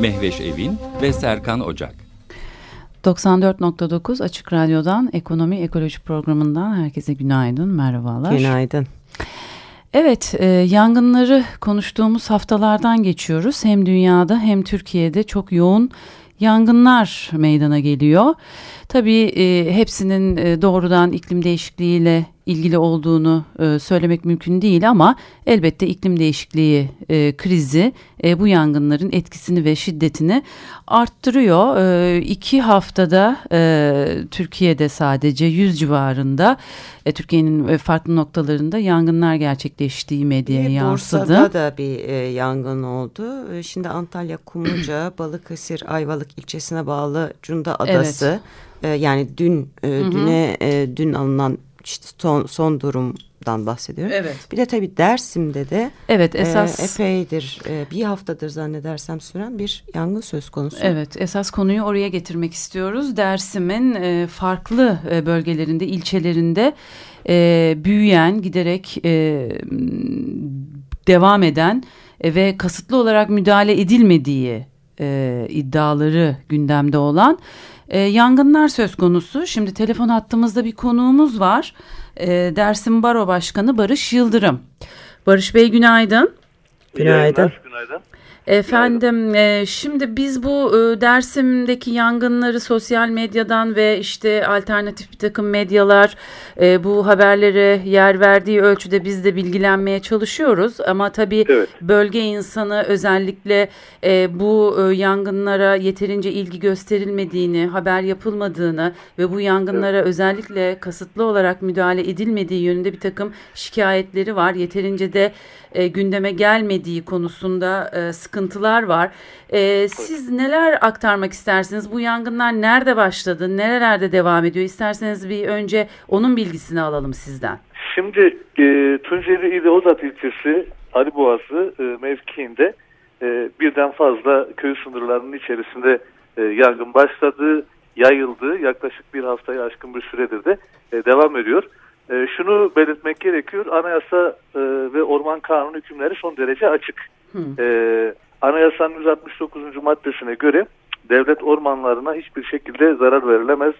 Mehveş Evin ve Serkan Ocak. 94.9 Açık Radyo'dan Ekonomi Ekoloji Programı'ndan herkese günaydın, merhabalar. Günaydın. Evet, e, yangınları konuştuğumuz haftalardan geçiyoruz. Hem dünyada hem Türkiye'de çok yoğun yangınlar meydana geliyor. Tabii e, hepsinin e, doğrudan iklim değişikliğiyle ilgili olduğunu e, söylemek mümkün değil ama elbette iklim değişikliği e, krizi e, bu yangınların etkisini ve şiddetini arttırıyor. E, iki haftada e, Türkiye'de sadece 100 civarında e, Türkiye'nin farklı noktalarında yangınlar gerçekleştiği medyaya yansıdı. Bursa'da da bir e, yangın oldu. E, şimdi Antalya Kumluca, Balıkesir, Ayvalık ilçesine bağlı Cunda Adası. Evet. E, yani dün e, düne e, dün alınan işte son, son durumdan bahsediyorum. Evet. Bir de tabii Dersim'de de evet, esas... e, epeydir e, bir haftadır zannedersem süren bir yangın söz konusu. Evet esas konuyu oraya getirmek istiyoruz. Dersim'in e, farklı e, bölgelerinde ilçelerinde e, büyüyen giderek e, devam eden e, ve kasıtlı olarak müdahale edilmediği e, iddiaları gündemde olan e, yangınlar söz konusu. Şimdi telefon hattımızda bir konuğumuz var. E, Dersim Baro Başkanı Barış Yıldırım. Barış Bey günaydın. Günaydın. Günaydın. Efendim e, şimdi biz bu e, Dersim'deki yangınları sosyal medyadan ve işte alternatif bir takım medyalar e, bu haberlere yer verdiği ölçüde biz de bilgilenmeye çalışıyoruz. Ama tabii evet. bölge insanı özellikle bu yangınlara yeterince ilgi gösterilmediğini, haber yapılmadığını ve bu yangınlara evet. özellikle kasıtlı olarak müdahale edilmediği yönünde bir takım şikayetleri var. Yeterince de gündeme gelmediği konusunda sıkıntı sıkıntılar var. E, siz neler aktarmak istersiniz? Bu yangınlar nerede başladı? Nerelerde devam ediyor? İsterseniz bir önce onun bilgisini alalım sizden. Şimdi e, Tunceli İli Ozat ilçesi Aliboğazı e, mevkiinde e, birden fazla köy sınırlarının içerisinde e, yangın başladı, yayıldı. Yaklaşık bir haftayı aşkın bir süredir de e, devam ediyor. E, şunu belirtmek gerekiyor. Anayasa e, ve orman kanunu hükümleri son derece açık. E, Anayasanın 169. maddesine göre devlet ormanlarına hiçbir şekilde zarar verilemez.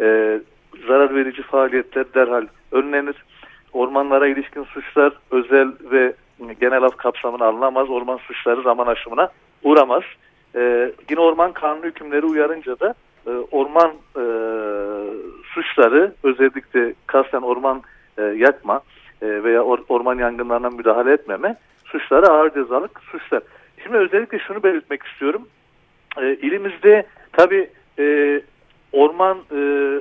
E, zarar verici faaliyetler derhal önlenir. Ormanlara ilişkin suçlar özel ve genel af kapsamına alınamaz. Orman suçları zaman aşımına uğramaz. E, yine orman kanunu hükümleri uyarınca da e, orman e, suçları özellikle kasten orman e, yakma e, veya or, orman yangınlarına müdahale etmeme suçları ağır cezalık suçlar. Şimdi özellikle şunu belirtmek istiyorum. E, ilimizde tabi e, orman e,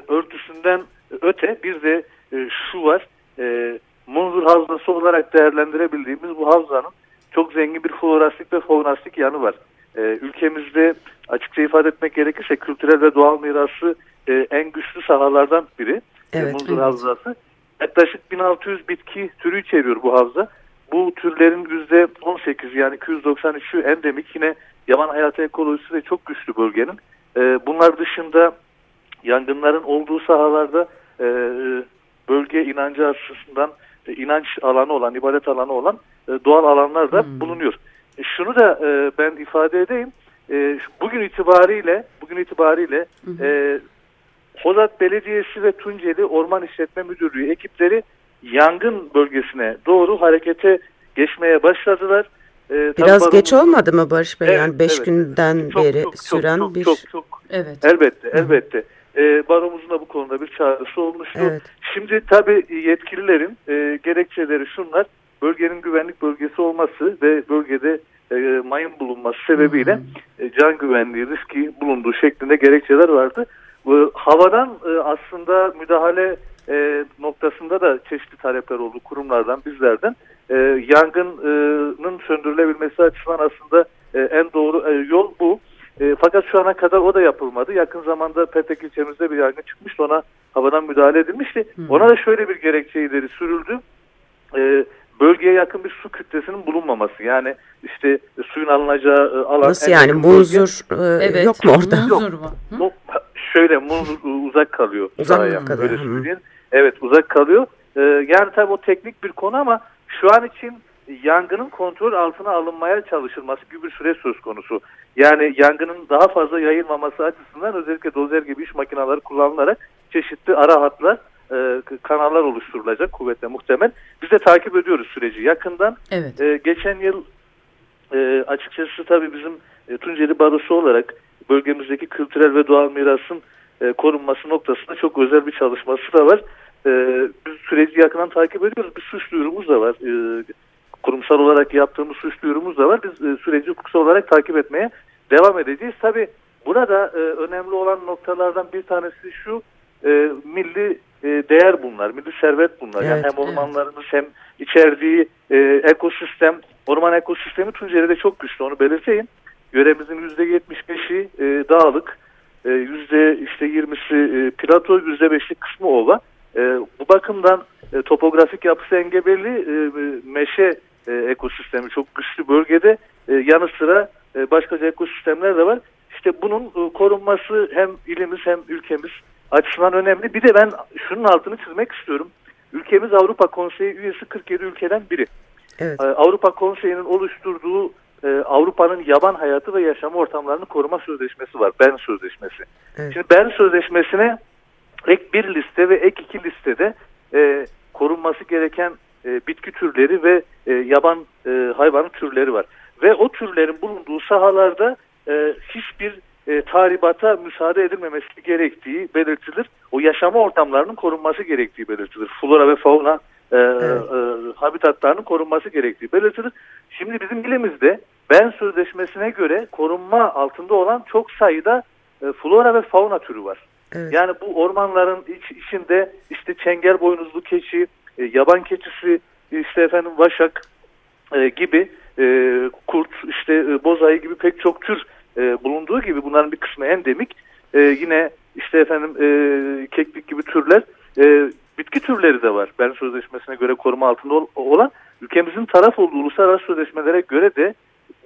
örtüsünden öte bir de e, şu var. E, Munzur Havzası olarak değerlendirebildiğimiz bu havzanın çok zengin bir florastik ve faunastik yanı var. E, ülkemizde açıkça ifade etmek gerekirse kültürel ve doğal mirası e, en güçlü sahalardan biri. E, evet, Munzur evet. Havzası. Yaklaşık 1600 bitki türü içeriyor bu havza bu türlerin yüzde 18 yani 293'ü endemik yine yaban hayatı ekolojisi de çok güçlü bölgenin. E, bunlar dışında yangınların olduğu sahalarda e, bölge inancı açısından e, inanç alanı olan, ibadet alanı olan e, doğal alanlar da hmm. bulunuyor. E, şunu da e, ben ifade edeyim. E, bugün itibariyle bugün itibariyle hmm. e, Hozat Belediyesi ve Tunceli Orman İşletme Müdürlüğü ekipleri yangın bölgesine doğru harekete geçmeye başladılar. Ee, Biraz geç olmadı mı Barış Bey? Evet, yani beş evet. günden çok, beri çok, süren çok, bir... Çok, çok, evet. Elbette, elbette. Ee, baromuzun da bu konuda bir çağrısı olmuştu. Evet. Şimdi tabii yetkililerin e, gerekçeleri şunlar. Bölgenin güvenlik bölgesi olması ve bölgede e, mayın bulunması sebebiyle e, can güvenliği riski bulunduğu şeklinde gerekçeler vardı. E, havadan e, aslında müdahale e, noktasında da çeşitli talepler oldu kurumlardan, bizlerden. E, yangının söndürülebilmesi açısından aslında e, en doğru e, yol bu. E, fakat şu ana kadar o da yapılmadı. Yakın zamanda Petek ilçemizde bir yangın çıkmıştı. Ona havadan müdahale edilmişti. Hmm. Ona da şöyle bir gerekçe ileri sürüldü. E, bölgeye yakın bir su kütlesinin bulunmaması. Yani işte suyun alınacağı e, alan... Nasıl yani muzur e, evet. yok mu orada? Muzur mu? Yok. Şöyle muzur uzak kalıyor. Uzak kalıyor. Öyle söyleyeyim. Evet uzak kalıyor. Ee, yani tabii o teknik bir konu ama şu an için yangının kontrol altına alınmaya çalışılması gibi bir süre söz konusu. Yani yangının daha fazla yayılmaması açısından özellikle dozer gibi iş makineleri kullanılarak çeşitli ara hatlar, e, kanallar oluşturulacak kuvvetle muhtemel. Biz de takip ediyoruz süreci yakından. Evet. E, geçen yıl e, açıkçası tabii bizim e, Tunceli Barosu olarak bölgemizdeki kültürel ve doğal mirasın e, korunması noktasında çok özel bir çalışması da var. E, biz süreci yakından takip ediyoruz. Bir suç duyurumuz da var. E, kurumsal olarak yaptığımız suç duyurumuz da var. Biz e, süreci hukuksal olarak takip etmeye devam edeceğiz. Tabi burada e, önemli olan noktalardan bir tanesi şu e, milli e, değer bunlar, milli servet bunlar. Evet, yani hem ormanlarımız evet. hem içerdiği e, ekosistem, orman ekosistemi Tunceli'de çok güçlü onu belirteyim. Yöremizin %75'i e, dağlık, yüzde işte 20'si e, plato, yüzde 5'lik kısmı ova. E, bu bakımdan e, topografik yapısı engebeli e, meşe e, ekosistemi çok güçlü bölgede e, yanı sıra e, başkaca ekosistemler de var. İşte bunun e, korunması hem ilimiz hem ülkemiz açısından önemli. Bir de ben şunun altını çizmek istiyorum. Ülkemiz Avrupa Konseyi üyesi 47 ülkeden biri. Evet. E, Avrupa Konseyi'nin oluşturduğu e, Avrupa'nın yaban hayatı ve yaşam ortamlarını koruma sözleşmesi var. Bern Sözleşmesi. Evet. Şimdi Bern Sözleşmesi'ne ek bir liste ve ek iki listede e, korunması gereken e, bitki türleri ve e, yaban e, hayvan türleri var. Ve o türlerin bulunduğu sahalarda e, hiçbir e, tahribata müsaade edilmemesi gerektiği belirtilir. O yaşama ortamlarının korunması gerektiği belirtilir. Flora ve fauna e, evet. e, habitatlarının korunması gerektiği belirtilir. Şimdi bizim ilimizde Ben Sözleşmesi'ne göre korunma altında olan çok sayıda e, flora ve fauna türü var. Evet. Yani bu ormanların iç, içinde işte çengel boynuzlu keçi, e, yaban keçisi, işte efendim vaşak e, gibi e, kurt, işte e, bozayı gibi pek çok tür e, bulunduğu gibi bunların bir kısmı endemik. E, yine işte efendim e, keklik gibi türler, e, bitki türleri de var. Bern Sözleşmesi'ne göre koruma altında ol, olan ülkemizin taraf olduğu uluslararası sözleşmelere göre de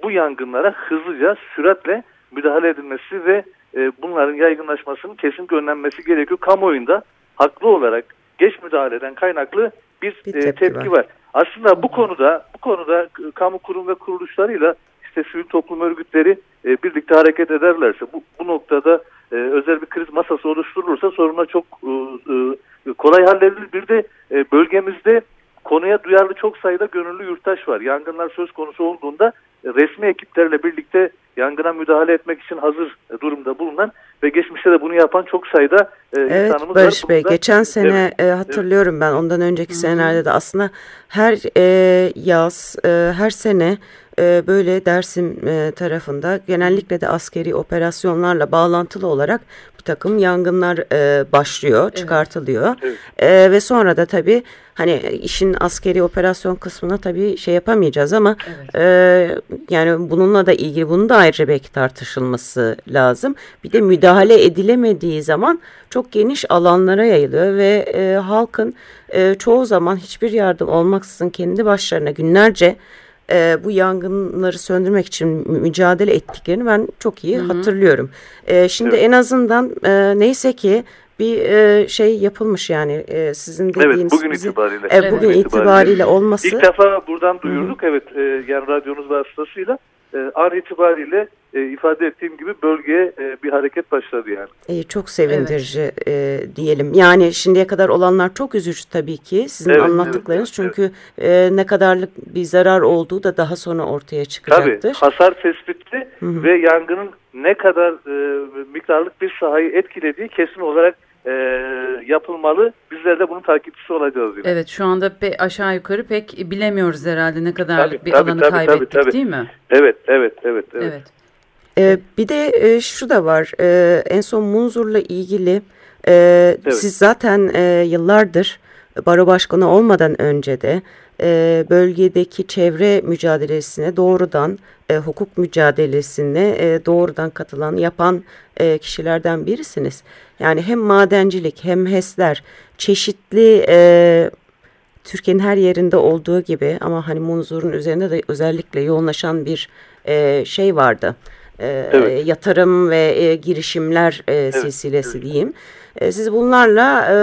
bu yangınlara hızlıca, süratle müdahale edilmesi ve e, bunların yaygınlaşmasının kesinlikle önlenmesi gerekiyor. Kamuoyunda haklı olarak geç müdahaleden kaynaklı bir, bir e, tepki, tepki var. var. Aslında bu konuda bu konuda kamu kurum ve kuruluşlarıyla işte sivil toplum örgütleri e, birlikte hareket ederlerse bu, bu noktada e, özel bir kriz masası oluşturulursa sorunlar çok e, e, kolay halledilir. Bir de e, bölgemizde konuya duyarlı çok sayıda gönüllü yurttaş var. Yangınlar söz konusu olduğunda e, resmi ekiplerle birlikte yangına müdahale etmek için hazır e, durumda bulunan ve geçmişte de bunu yapan çok sayıda e, evet, insanımız Barış var. Bey Bunda, geçen sene evet, hatırlıyorum evet. ben ondan önceki Hı -hı. senelerde de aslında her e, yaz e, her sene e, böyle Dersim e, tarafında genellikle de askeri operasyonlarla bağlantılı olarak bir takım yangınlar e, başlıyor, çıkartılıyor. Evet. E, ve sonra da tabii hani işin askeri operasyon kısmına tabii şey yapamayacağız ama evet. e, yani bununla da ilgili bunun da ayrıca belki tartışılması lazım. Bir de müdahale edilemediği zaman çok geniş alanlara yayılıyor ve e, halkın e, çoğu zaman hiçbir yardım olmaksızın kendi başlarına günlerce e, bu yangınları söndürmek için mücadele ettiklerini ben çok iyi Hı -hı. hatırlıyorum. E, şimdi evet. en azından e, neyse ki bir e, şey yapılmış yani e, sizin dediğiniz. Evet bugün bizi, itibariyle. E, bugün evet. itibariyle olması. İlk defa buradan duyurduk Hı -hı. evet e, yani radyonuz vasıtasıyla e, an itibariyle e, ifade ettiğim gibi bölgeye e, bir hareket başladı yani. E, çok sevindirici evet. e, diyelim. Yani şimdiye kadar olanlar çok üzücü tabii ki sizin evet, anlattıklarınız. Evet, çünkü evet. E, ne kadarlık bir zarar olduğu da daha sonra ortaya çıkacaktır. Tabii hasar tespiti Hı -hı. ve yangının ne kadar e, miktarlık bir sahayı etkilediği kesin olarak e, yapılmalı. Bizler de bunun takipçisi olacağız. Yine. Evet şu anda pe aşağı yukarı pek bilemiyoruz herhalde ne kadar tabii, bir tabii, alanı tabii, kaybettik tabii, tabii. değil mi? Evet, evet, evet. evet. evet. Ee, bir de e, şu da var e, en son Munzur'la ilgili e, evet. siz zaten e, yıllardır baro başkanı olmadan önce de e, bölgedeki çevre mücadelesine doğrudan e, hukuk mücadelesine e, doğrudan katılan, yapan e, kişilerden birisiniz. Yani hem madencilik hem HES'ler çeşitli e, Türkiye'nin her yerinde olduğu gibi ama hani Munzur'un üzerinde de özellikle yoğunlaşan bir e, şey vardı. E, evet. Yatırım ve e, girişimler e, evet. silsilesi evet. diyeyim. E, siz bunlarla e,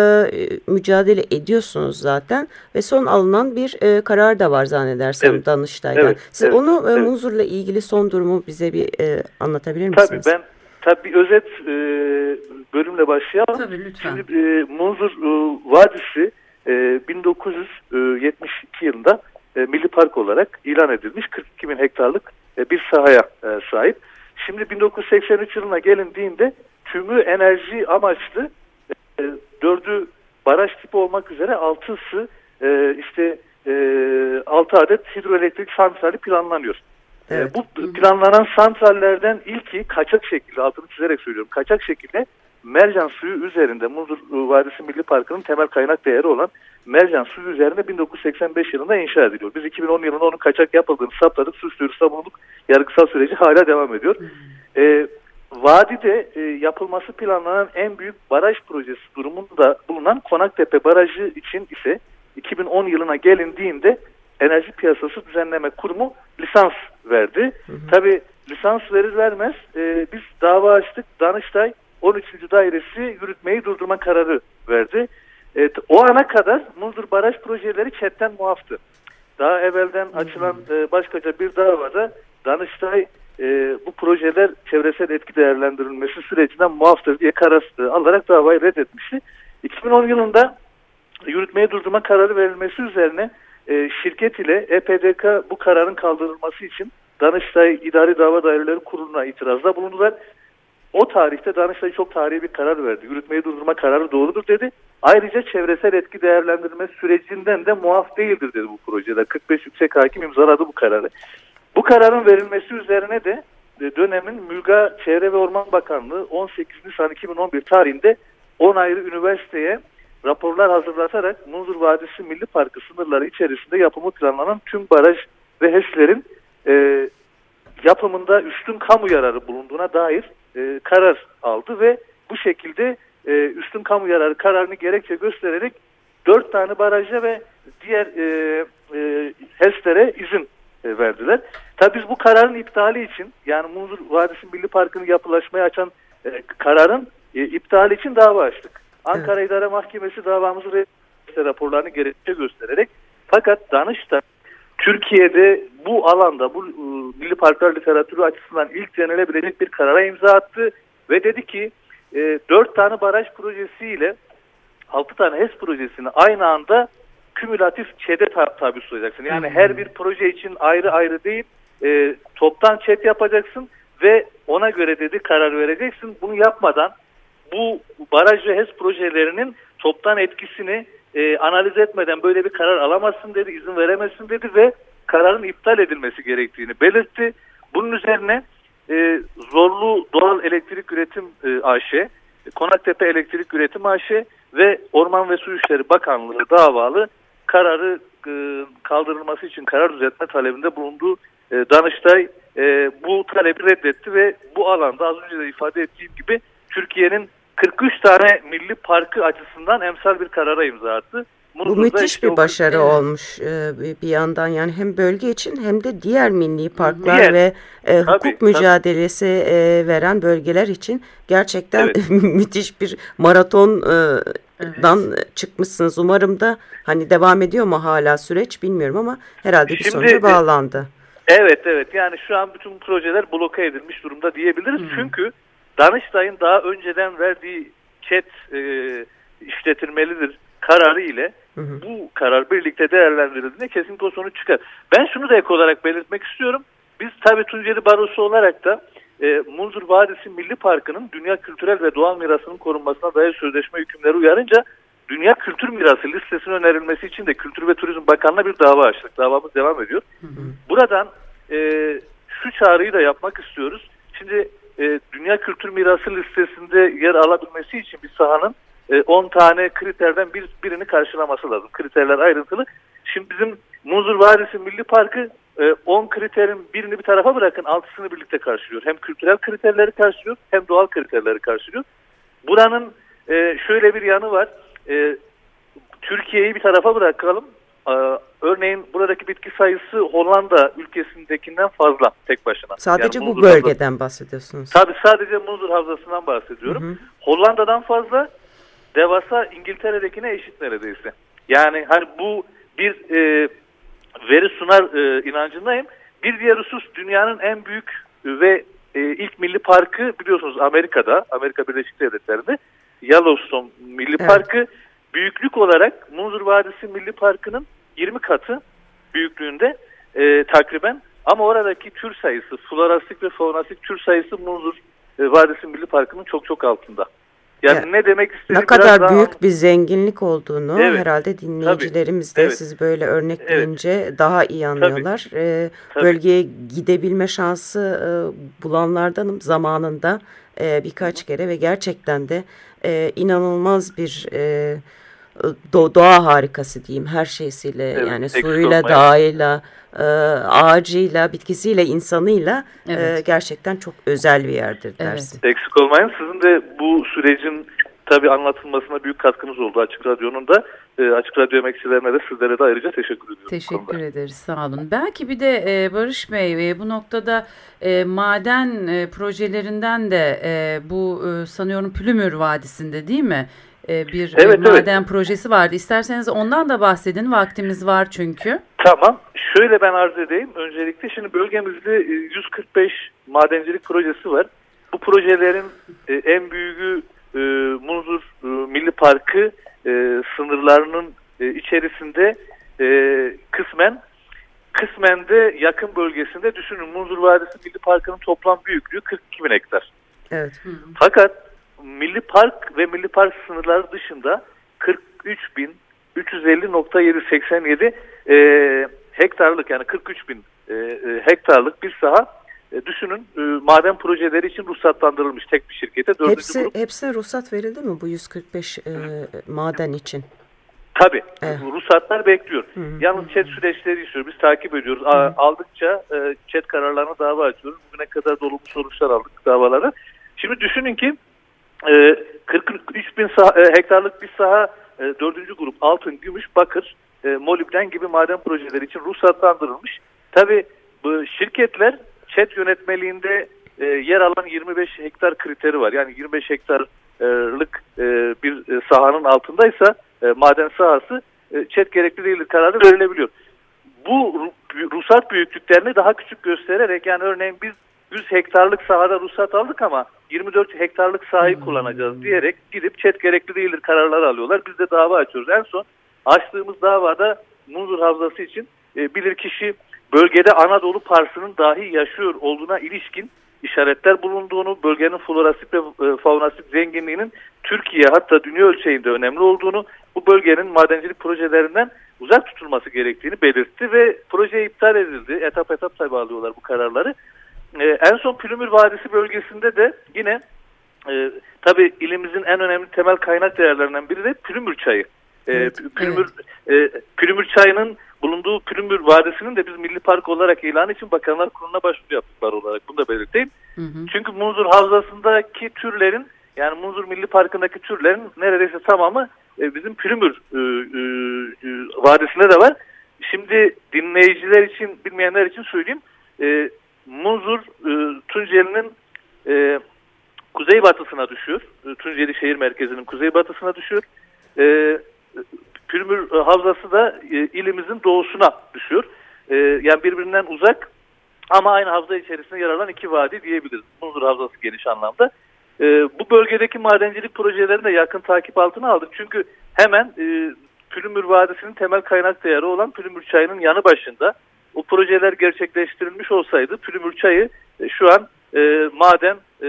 mücadele ediyorsunuz zaten ve son alınan bir e, karar da var zannedersem evet. Danıştay'dan. Evet. Siz evet. onu e, evet. Munzur'la ilgili son durumu bize bir e, anlatabilir misiniz? Tabii ben tabii bir özet e, bölümle başlayalım. Tabii lütfen. Şimdi e, Munzur e, Vadisi e, 1972 yılında e, Milli Park olarak ilan edilmiş 42 bin hektarlık e, bir sahaya e, sahip. Şimdi 1983 yılına gelindiğinde tümü enerji amaçlı e, dördü baraj tipi olmak üzere altısı e, işte e, altı adet hidroelektrik santrali planlanıyor. E, evet. E, bu planlanan santrallerden ilki kaçak şekilde altını çizerek söylüyorum kaçak şekilde mercan suyu üzerinde Muzur Vadisi Milli Parkı'nın temel kaynak değeri olan mercan suyu üzerinde 1985 yılında inşa ediliyor. Biz 2010 yılında onun kaçak yapıldığını saptadık, suç duyurusunda bulunduk. Yargısal süreci hala devam ediyor. Hmm. Ee, vadide e, yapılması planlanan en büyük baraj projesi durumunda bulunan Konaktepe Barajı için ise 2010 yılına gelindiğinde Enerji Piyasası Düzenleme Kurumu lisans verdi. Tabi lisans verir vermez e, biz dava açtık. Danıştay 13. Dairesi yürütmeyi durdurma kararı verdi. Evet, o ana kadar Munzur Baraj projeleri chatten muaftı. Daha evvelden açılan e, başkaca bir davada Danıştay e, bu projeler çevresel etki değerlendirilmesi sürecinden muaftır diye karar e, alarak davayı reddetmişti. 2010 yılında yürütmeyi durdurma kararı verilmesi üzerine e, şirket ile EPDK bu kararın kaldırılması için Danıştay İdari Dava Daireleri Kurulu'na itirazda bulundular. O tarihte Danıştay çok tarihi bir karar verdi. Yürütmeyi durdurma kararı doğrudur dedi. Ayrıca çevresel etki değerlendirme sürecinden de muaf değildir dedi bu projede. 45 yüksek hakim imzaladı bu kararı. Bu kararın verilmesi üzerine de dönemin Mülga Çevre ve Orman Bakanlığı 18 Nisan 2011 tarihinde 10 ayrı üniversiteye raporlar hazırlatarak Munzur Vadisi Milli Parkı sınırları içerisinde yapımı planlanan tüm baraj ve HES'lerin e, yapımında üstün kamu yararı bulunduğuna dair e, karar aldı ve bu şekilde e, üstün kamu yararı kararını gerekçe göstererek dört tane baraja ve diğer e, e, HES'lere izin e, verdiler. Tabii biz bu kararın iptali için yani Munzur Vadisi Milli Parkı'nı yapılaşmaya açan e, kararın e, iptali için dava açtık. Ankara evet. İdare Mahkemesi davamızı raporlarını gerekçe göstererek fakat Danıştay Türkiye'de bu alanda bu e, milli parklar literatürü açısından ilk denilebilecek bir karara imza attı ve dedi ki e, 4 tane baraj projesiyle 6 tane HES projesini aynı anda kümülatif ÇED'e tabi tutacaksın. Yani her bir proje için ayrı ayrı değil e, toptan ÇED yapacaksın ve ona göre dedi karar vereceksin. Bunu yapmadan bu baraj ve HES projelerinin toptan etkisini e, analiz etmeden böyle bir karar alamazsın dedi, izin veremezsin dedi ve kararın iptal edilmesi gerektiğini belirtti. Bunun üzerine e, Zorlu Doğal Elektrik Üretim e, AŞ, Konaktepe Elektrik Üretim AŞ ve Orman ve Su İşleri Bakanlığı davalı kararı e, kaldırılması için karar düzeltme talebinde bulunduğu e, Danıştay e, bu talebi reddetti ve bu alanda az önce de ifade ettiğim gibi Türkiye'nin 43 tane milli parkı açısından emsal bir karara imza attı. Bu müthiş işte bir başarı o... olmuş e, bir yandan yani hem bölge için hem de diğer milli parklar diğer, ve e, hukuk tabii, mücadelesi E, veren bölgeler için gerçekten evet. müthiş bir maratondan evet. çıkmışsınız. Umarım da hani devam ediyor mu hala süreç bilmiyorum ama herhalde bir Şimdi, sonuca bağlandı. Evet evet yani şu an bütün projeler bloke edilmiş durumda diyebiliriz. Hmm. Çünkü Danıştay'ın daha önceden verdiği chat e, işletilmelidir kararı ile hı hı. bu karar birlikte değerlendirildiğinde kesinlikle o sonuç çıkar. Ben şunu da ek olarak belirtmek istiyorum. Biz tabi Tunceli Barosu olarak da e, Munzur Vadisi Milli Parkı'nın dünya kültürel ve doğal mirasının korunmasına dair sözleşme hükümleri uyarınca Dünya Kültür Mirası listesine önerilmesi için de Kültür ve Turizm Bakanlığı'na bir dava açtık. Davamız devam ediyor. Hı hı. Buradan e, şu çağrıyı da yapmak istiyoruz. Şimdi e, Dünya Kültür Mirası listesinde yer alabilmesi için bir sahanın 10 e, tane kriterden bir, birini karşılaması lazım. Kriterler ayrıntılı. Şimdi bizim Muzur Vadisi Milli Parkı 10 kriterin birini bir tarafa bırakın altısını birlikte karşılıyor. Hem kültürel kriterleri karşılıyor hem doğal kriterleri karşılıyor. Buranın e, şöyle bir yanı var. E, Türkiye'yi bir tarafa bırakalım. E, örneğin buradaki bitki sayısı Hollanda ülkesindekinden fazla tek başına. Sadece yani bu bölgeden havzası. bahsediyorsunuz. Tabii sadece Munzur Havzası'ndan bahsediyorum. Hı hı. Hollanda'dan fazla devasa İngiltere'dekine eşit neredeyse. Yani hani bu bir e, veri sunar e, inancındayım. Bir diğer husus dünyanın en büyük ve e, ilk milli parkı biliyorsunuz Amerika'da, Amerika Birleşik Devletleri'nde Yellowstone Milli evet. Parkı büyüklük olarak Munzur Vadisi Milli Parkı'nın 20 katı büyüklüğünde e, takriben ama oradaki tür sayısı, florastik ve faunastik tür sayısı Munzur e, Vadisi Milli Parkı'nın çok çok altında. Yani ya, ne demek istediğim Ne kadar daha... büyük bir zenginlik olduğunu evet, herhalde dinleyicilerimiz tabii, de evet, siz böyle örnekleyince evet, daha iyi anlıyorlar. Tabii, ee, tabii. Bölgeye gidebilme şansı e, bulanlardanım zamanında e, birkaç kere ve gerçekten de e, inanılmaz bir e, doğa harikası diyeyim her şeysiyle evet, yani suyuyla, dağıyla, e, ağacıyla, bitkisiyle, insanıyla e, evet. e, gerçekten çok özel bir yerdir dersin. Evet. Eksik olmayın. Sizin de bu sürecin tabii anlatılmasına büyük katkınız oldu Açık Radyo'nun da. E, Açık Radyo emekçilerine de sizlere de ayrıca teşekkür ediyorum. Teşekkür ederiz. Sağ olun. Belki bir de e, Barış Bey e, bu noktada e, maden e, projelerinden de e, bu e, sanıyorum Pülümür Vadisi'nde değil mi? E, bir e, evet, maden evet. projesi vardı. İsterseniz ondan da bahsedin. Vaktimiz var çünkü. Tamam. Şöyle ben arz edeyim. Öncelikle şimdi bölgemizde 145 e, madencilik projesi var. Bu projelerin en büyüğü Munzur Milli Parkı sınırlarının içerisinde kısmen kısmen de yakın bölgesinde düşünün Munzur Vadisi Milli Parkı'nın toplam büyüklüğü 42 bin hektar. Evet. Fakat Milli Park ve Milli Park sınırları dışında 43.350.787 e, hektarlık yani 43 bin e, e, hektarlık bir saha e, düşünün e, maden projeleri için ruhsatlandırılmış tek bir şirkete. Hepsi, grup. Hepsine ruhsat verildi mi bu 145 e, maden için? Tabii. Evet. Ruhsatlar bekliyor. Hı hı. Yalnız chat süreçleri istiyor. Biz takip ediyoruz. Hı hı. Aldıkça e, chat kararlarına dava açıyoruz. Bugüne kadar dolu sonuçlar aldık davaları. Şimdi düşünün ki 43 ee, bin saha, e, hektarlık bir saha e, dördüncü grup altın, gümüş, bakır, e, molibden gibi maden projeleri için ruhsatlandırılmış. Tabi bu şirketler ÇED yönetmeliğinde yer alan 25 hektar kriteri var. Yani 25 hektarlık bir sahanın altındaysa maden sahası ÇED gerekli değildir kararı verilebiliyor. Bu ruhsat büyüklüklerini daha küçük göstererek yani örneğin biz 100 hektarlık sahada ruhsat aldık ama 24 hektarlık sahayı kullanacağız diyerek gidip çet gerekli değildir kararları alıyorlar. Biz de dava açıyoruz. En son açtığımız davada Munzur Havzası için e, bilirkişi bölgede Anadolu Parsı'nın dahi yaşıyor olduğuna ilişkin işaretler bulunduğunu, bölgenin florastik ve e, faunastik zenginliğinin Türkiye hatta dünya ölçeğinde önemli olduğunu, bu bölgenin madencilik projelerinden uzak tutulması gerektiğini belirtti ve proje iptal edildi. Etap etap tabi alıyorlar bu kararları. E, en son Pülümür Vadisi bölgesinde de yine e, tabii ilimizin en önemli temel kaynak değerlerinden biri de Pülümür çayı. E, evet, Pülümür, evet. E, Pülümür çayının bulunduğu Pülümür Vadisi'nin de biz milli park olarak ilan için Bakanlar Kurulu'na başvuru yaptıklar olarak bunu da belirteyim. Hı hı. Çünkü Munzur Havzası'ndaki türlerin yani Munzur Milli Parkı'ndaki türlerin neredeyse tamamı e, bizim Pülümür e, e, e, Vadisi'nde de var. Şimdi dinleyiciler için bilmeyenler için söyleyeyim. E, Muzur e, Tunceli'nin e, kuzeybatısına düşüyor. E, Tunceli şehir merkezinin kuzeybatısına düşüyor. E, Pürmür Havzası da e, ilimizin doğusuna düşüyor. E, yani birbirinden uzak ama aynı havza içerisinde yer alan iki vadi diyebiliriz. Muzur Havzası geniş anlamda. E, bu bölgedeki madencilik projelerini de yakın takip altına aldık. Çünkü hemen e, Pülümür Vadisi'nin temel kaynak değeri olan Pülümür Çayı'nın yanı başında o projeler gerçekleştirilmiş olsaydı Pülümür Çayı e, şu an e, maden e,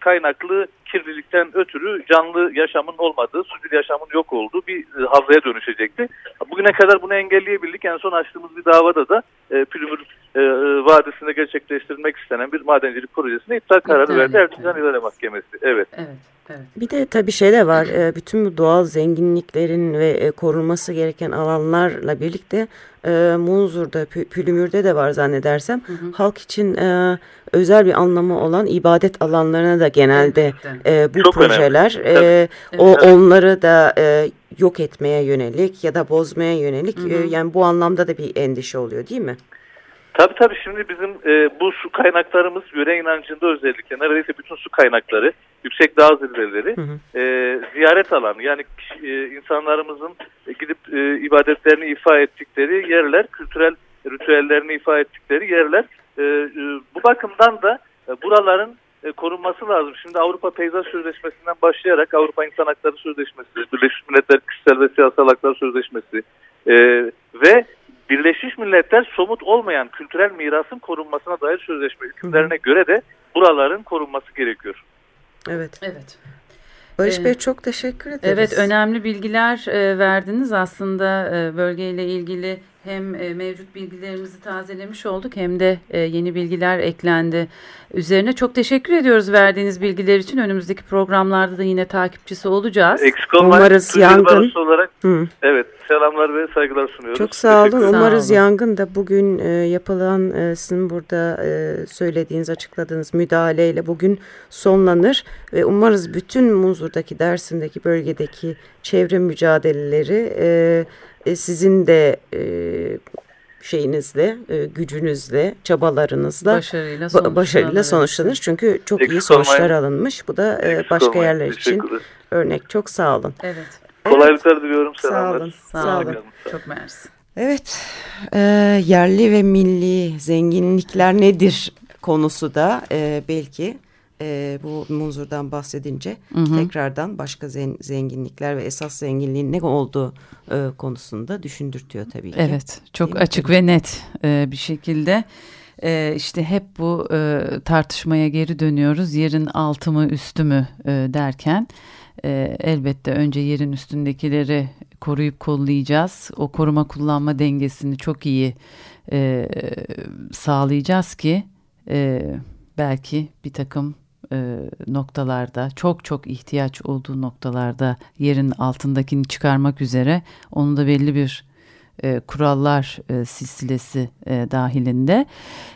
kaynaklı kirlilikten ötürü canlı yaşamın olmadığı, sucul yaşamın yok olduğu bir e, havzaya dönüşecekti. Bugüne kadar bunu engelleyebildik. En son açtığımız bir davada da e, Pülümür e, vadisinde gerçekleştirilmek istenen bir madencilik projesine iptal kararı verdi Erzincan İdare Mahkemesi. Evet. Evet. Evet. Bir de tabii şey de var. E, bütün bu doğal zenginliklerin ve e, korunması gereken alanlarla birlikte e, Munzur'da, Pülümür'de de var zannedersem. Hı hı. Halk için e, özel bir anlamı olan ibadet alanlarına da genelde e, bu Çok projeler e, o onları da e, yok etmeye yönelik ya da bozmaya yönelik hı hı. E, yani bu anlamda da bir endişe oluyor değil mi? Tabii tabii. Şimdi bizim e, bu su kaynaklarımız yöre inancında özellikle neredeyse bütün su kaynakları yüksek dağ zirveleri E, ziyaret alanı. Yani e, insanlarımızın gidip e, ibadetlerini ifa ettikleri yerler kültürel ritüellerini ifa ettikleri yerler. E, e, bu bakımdan da e, buraların e, korunması lazım. Şimdi Avrupa Peyzaj Sözleşmesi'nden başlayarak Avrupa İnsan Hakları Sözleşmesi, Birleşmiş Milletler Kişisel ve Siyasal Haklar Sözleşmesi e, ve Birleşmiş Milletler somut olmayan kültürel mirasın korunmasına dair sözleşme hükümlerine göre de buraların korunması gerekiyor. Evet. Evet. Barış ee, Bey çok teşekkür ederiz. Evet önemli bilgiler e, verdiniz aslında e, bölgeyle ilgili hem e, mevcut bilgilerimizi tazelemiş olduk hem de e, yeni bilgiler eklendi üzerine. Çok teşekkür ediyoruz verdiğiniz bilgiler için. Önümüzdeki programlarda da yine takipçisi olacağız. Eksik olmayın. Umarız yangın. Olarak, Hı. Evet selamlar ve saygılar sunuyoruz. Çok sağ olun. Umarız sağ olun. yangın da bugün e, yapılan e, sizin burada e, söylediğiniz, açıkladığınız müdahaleyle bugün sonlanır. Ve umarız bütün Muzur'daki, Dersim'deki, bölgedeki çevre mücadeleleri e, e, sizin de e, şeyinizle, e, gücünüzle, çabalarınızla başarıyla, sonuçlanır. başarıyla sonuçlanır. Çünkü çok Eksik iyi sonuçlar olmayın. alınmış. Bu da e, başka olmayın. yerler için örnek. Çok sağ olun. Evet. Kolaylıklar diliyorum. Selamlar. Sağ olun. Sağ, sağ olun. Çok mersi. Evet, e, yerli ve milli zenginlikler nedir konusu da e, belki e, bu Munzur'dan bahsedince hı hı. tekrardan başka zen, zenginlikler ve esas zenginliğin ne olduğu e, konusunda düşündürtüyor tabii ki. Evet çok Değil açık mi? ve net e, bir şekilde e, işte hep bu e, tartışmaya geri dönüyoruz yerin altı mı üstü mü e, derken e, elbette önce yerin üstündekileri koruyup kollayacağız. O koruma kullanma dengesini çok iyi e, sağlayacağız ki e, belki bir takım e, noktalarda çok çok ihtiyaç olduğu noktalarda yerin altındakini çıkarmak üzere onu da belli bir e, kurallar e, silsilesi e, dahilinde.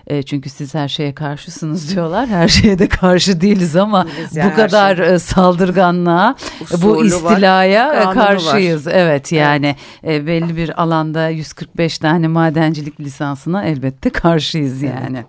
E, çünkü siz her şeye karşısınız diyorlar. Her şeye de karşı değiliz ama yani bu kadar şey. saldırganlığa, bu istilaya var, karşıyız. Var. Evet yani evet. E, belli bir alanda 145 tane madencilik lisansına elbette karşıyız yani. Evet.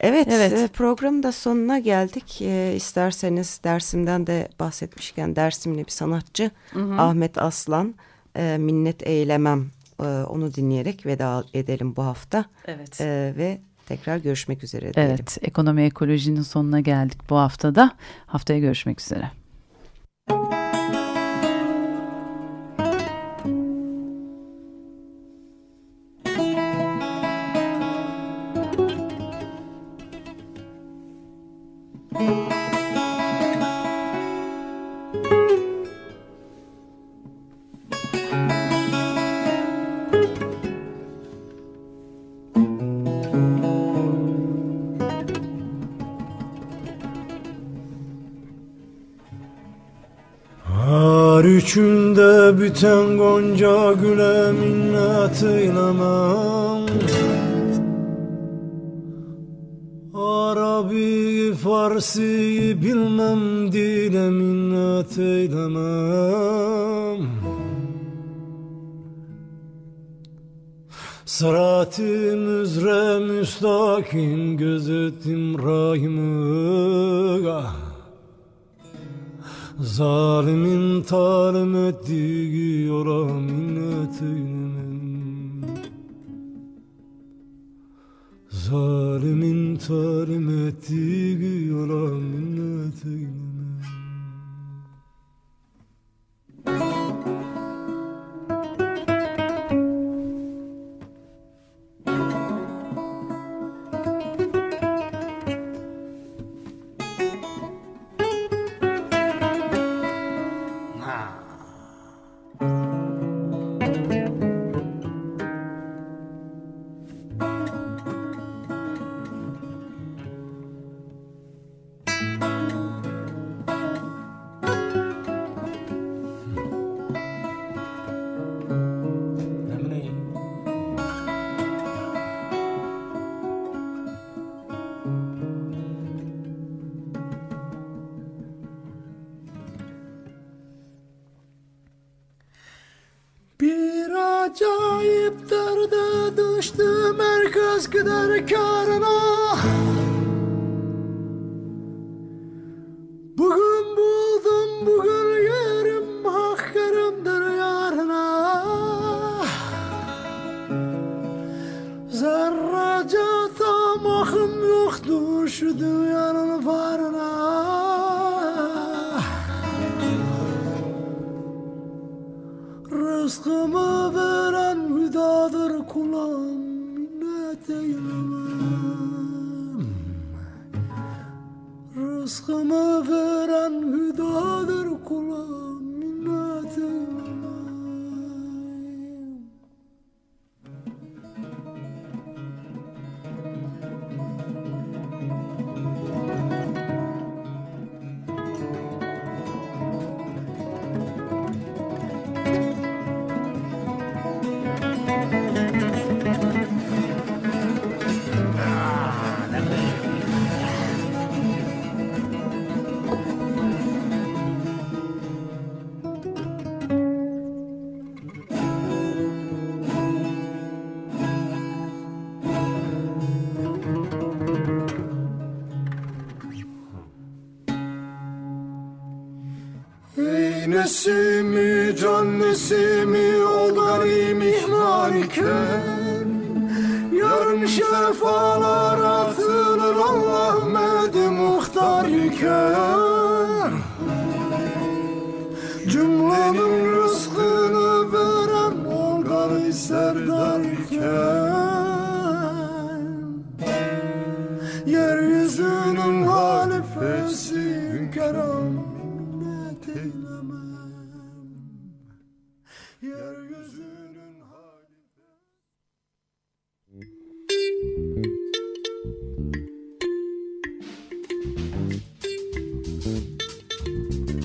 Evet, evet. E, programın da sonuna geldik. E, isterseniz Dersim'den de bahsetmişken Dersimli bir sanatçı hı hı. Ahmet Aslan e, Minnet Eylemem e, onu dinleyerek veda edelim bu hafta. Evet. E, ve tekrar görüşmek üzere diyelim. Evet, ekonomi ekolojinin sonuna geldik bu haftada. Haftaya görüşmek üzere. Üçünde biten gonca güle minnet eylemem Arabi Farsi bilmem dile minnet eylemem Sırat-ı müzre müstakim gözetim rahimı ah Zalimin talim ettiği yola minnet eylemem Zalimin talim ettiği yola minnet eylemem nesimi can nesimi ol gani mihman iken Yarın şefalar atılır Allah medi muhtar iken. Cümlenin rızkını veren ol gani serdar iken. Yeryüzünün halifesi minnet eylemem